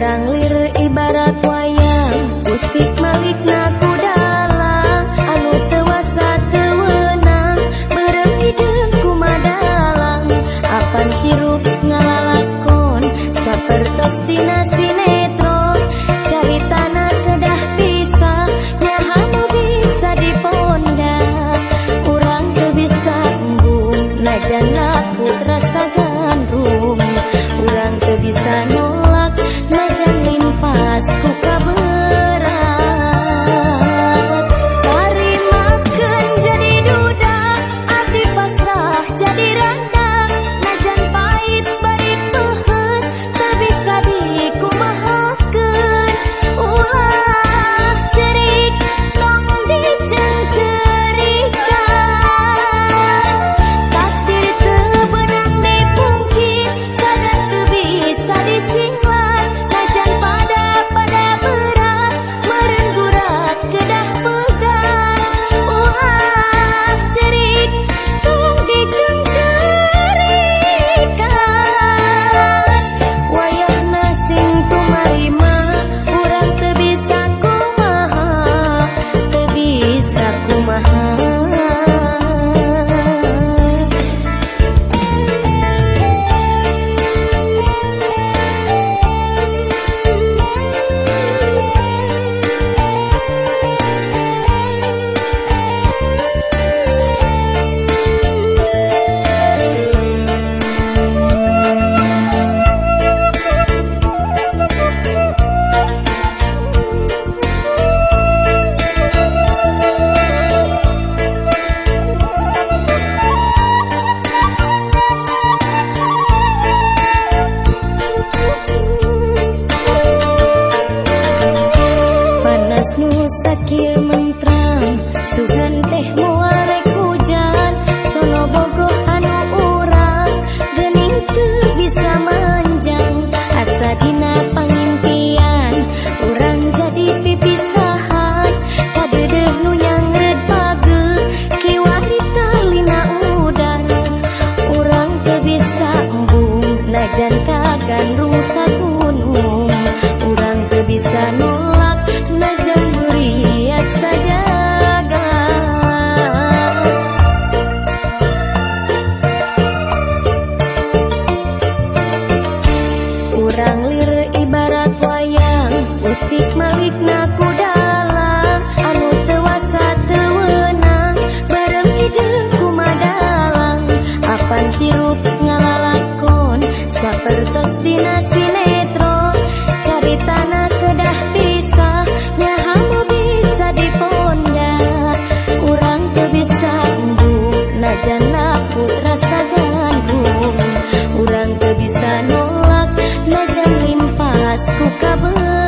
Ranglir ibarat wa kabar